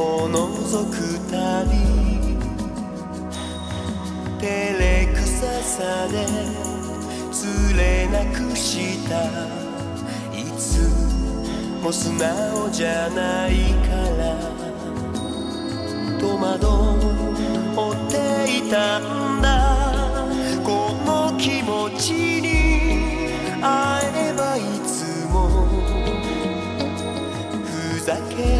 をのぞくたび照れくささでつれなくしたいつも素直じゃないから戸惑っていたんだこの気持ちに会えればいつもふざけ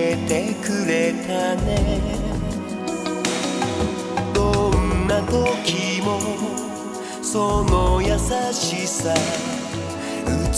えてくれたね。どんな時もその優しさ映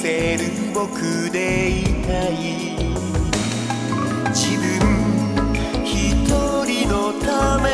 せる僕でいたい。自分一人のため